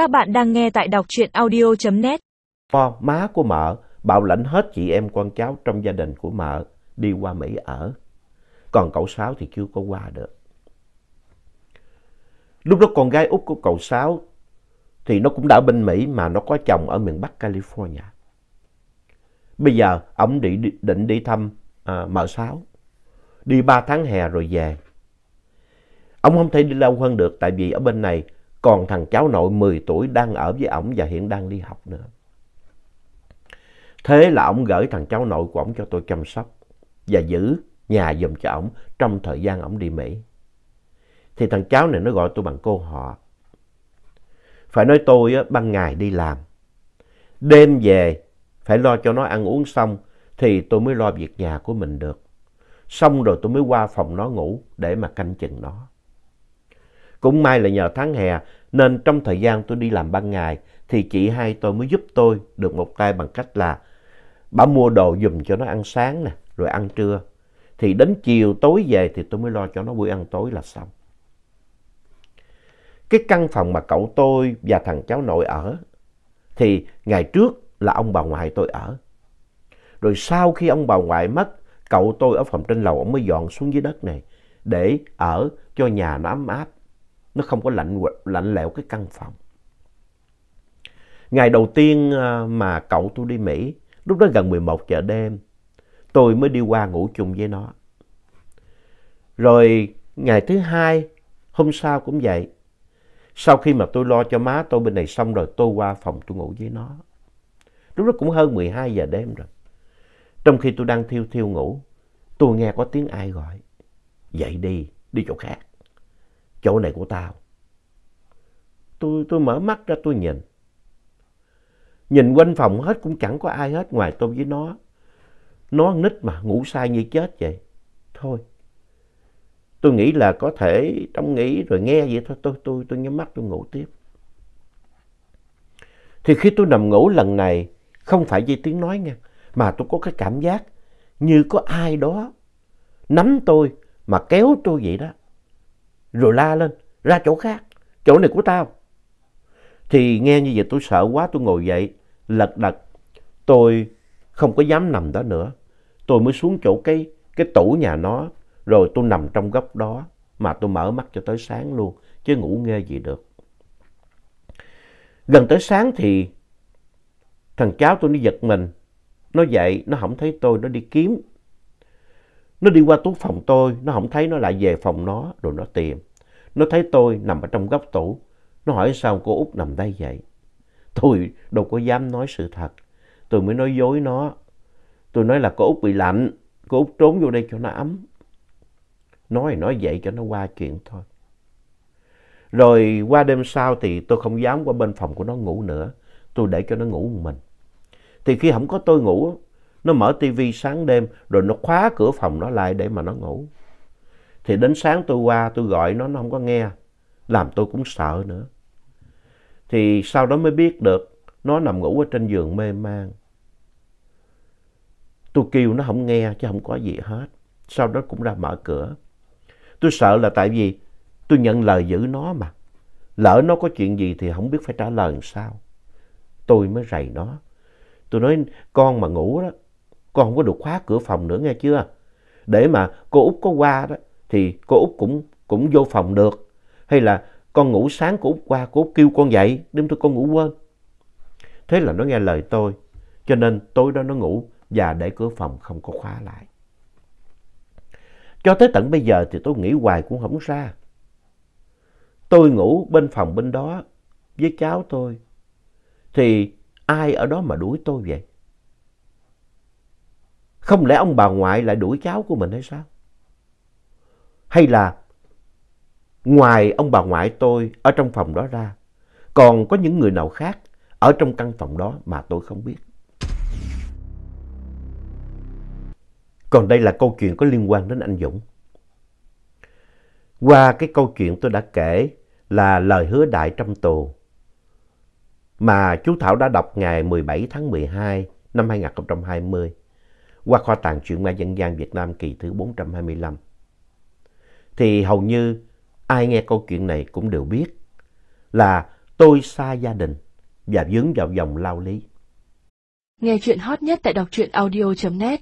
Các bạn đang nghe tại đọc truyện audio.net. Má của mợ bảo lãnh hết chị em con cháu trong gia đình của mợ đi qua Mỹ ở. Còn cậu Sáu thì chưa có qua được. Lúc đó con gái út của cậu Sáu thì nó cũng đã bên Mỹ mà nó có chồng ở miền Bắc California. Bây giờ ông định, định đi thăm à, mợ Sáu. Đi ba tháng hè rồi về. Ông không thể đi lâu hơn được tại vì ở bên này còn thằng cháu nội 10 tuổi đang ở với ổng và hiện đang đi học nữa. Thế là ổng gửi thằng cháu nội của ổng cho tôi chăm sóc và giữ nhà giùm cho ổng trong thời gian ổng đi Mỹ. Thì thằng cháu này nó gọi tôi bằng cô họ. Phải nói tôi á, ban ngày đi làm. Đêm về phải lo cho nó ăn uống xong thì tôi mới lo việc nhà của mình được. Xong rồi tôi mới qua phòng nó ngủ để mà canh chừng nó. Cũng may là nhờ tháng hè nên trong thời gian tôi đi làm ban ngày thì chị hai tôi mới giúp tôi được một tay bằng cách là bà mua đồ dùm cho nó ăn sáng nè, rồi ăn trưa. Thì đến chiều tối về thì tôi mới lo cho nó bữa ăn tối là xong. Cái căn phòng mà cậu tôi và thằng cháu nội ở thì ngày trước là ông bà ngoại tôi ở. Rồi sau khi ông bà ngoại mất, cậu tôi ở phòng trên lầu ông mới dọn xuống dưới đất này để ở cho nhà nó ấm áp. Nó không có lạnh, lạnh lẽo cái căn phòng. Ngày đầu tiên à, mà cậu tôi đi Mỹ, lúc đó gần 11 giờ đêm, tôi mới đi qua ngủ chung với nó. Rồi ngày thứ hai, hôm sau cũng vậy. Sau khi mà tôi lo cho má tôi bên này xong rồi tôi qua phòng tôi ngủ với nó. Lúc đó cũng hơn 12 giờ đêm rồi. Trong khi tôi đang thiêu thiêu ngủ, tôi nghe có tiếng ai gọi. Dậy đi, đi chỗ khác. Chỗ này của tao. Tôi, tôi mở mắt ra tôi nhìn. Nhìn quanh phòng hết cũng chẳng có ai hết ngoài tôi với nó. Nó nít mà ngủ sai như chết vậy. Thôi. Tôi nghĩ là có thể trong nghĩ rồi nghe vậy thôi. Tôi, tôi, tôi nhắm mắt tôi ngủ tiếp. Thì khi tôi nằm ngủ lần này, không phải vì tiếng nói nha, mà tôi có cái cảm giác như có ai đó nắm tôi mà kéo tôi vậy đó. Rồi la lên, ra chỗ khác, chỗ này của tao. Thì nghe như vậy tôi sợ quá tôi ngồi dậy, lật đật. Tôi không có dám nằm đó nữa. Tôi mới xuống chỗ cái, cái tủ nhà nó, rồi tôi nằm trong góc đó mà tôi mở mắt cho tới sáng luôn, chứ ngủ nghe gì được. Gần tới sáng thì thằng cháu tôi nó giật mình. Nó dậy, nó không thấy tôi, nó đi kiếm. Nó đi qua tủ phòng tôi, nó không thấy, nó lại về phòng nó, rồi nó tìm. Nó thấy tôi nằm ở trong góc tủ. Nó hỏi sao cô Út nằm đây vậy? Tôi đâu có dám nói sự thật. Tôi mới nói dối nó. Tôi nói là cô Út bị lạnh. Cô Út trốn vô đây cho nó ấm. Nói nói vậy cho nó qua chuyện thôi. Rồi qua đêm sau thì tôi không dám qua bên phòng của nó ngủ nữa. Tôi để cho nó ngủ một mình. Thì khi không có tôi ngủ, nó mở tivi sáng đêm rồi nó khóa cửa phòng nó lại để mà nó ngủ. Thì đến sáng tôi qua tôi gọi nó, nó không có nghe. Làm tôi cũng sợ nữa. Thì sau đó mới biết được nó nằm ngủ ở trên giường mê man. Tôi kêu nó không nghe chứ không có gì hết. Sau đó cũng ra mở cửa. Tôi sợ là tại vì tôi nhận lời giữ nó mà. Lỡ nó có chuyện gì thì không biết phải trả lời làm sao. Tôi mới rầy nó. Tôi nói con mà ngủ đó, con không có được khóa cửa phòng nữa nghe chưa? Để mà cô Út có qua đó thì cô Út cũng, cũng vô phòng được. Hay là con ngủ sáng cô Út qua, cô Út kêu con dậy, đêm tôi con ngủ quên. Thế là nó nghe lời tôi, cho nên tối đó nó ngủ và để cửa phòng không có khóa lại. Cho tới tận bây giờ thì tôi nghĩ hoài cũng không ra. Tôi ngủ bên phòng bên đó với cháu tôi. Thì ai ở đó mà đuổi tôi vậy? Không lẽ ông bà ngoại lại đuổi cháu của mình hay sao? Hay là ngoài ông bà ngoại tôi ở trong phòng đó ra, còn có những người nào khác ở trong căn phòng đó mà tôi không biết? Còn đây là câu chuyện có liên quan đến anh Dũng. Qua cái câu chuyện tôi đã kể là lời hứa đại trong tù mà chú Thảo đã đọc ngày 17 tháng 12 năm 2020 qua kho tàng truyện ma dân gian Việt Nam kỳ thứ 425. Thì hầu như ai nghe câu chuyện này cũng đều biết là tôi xa gia đình và vướng vào vòng lao lý. Nghe chuyện hot nhất tại đọc truyện audio.net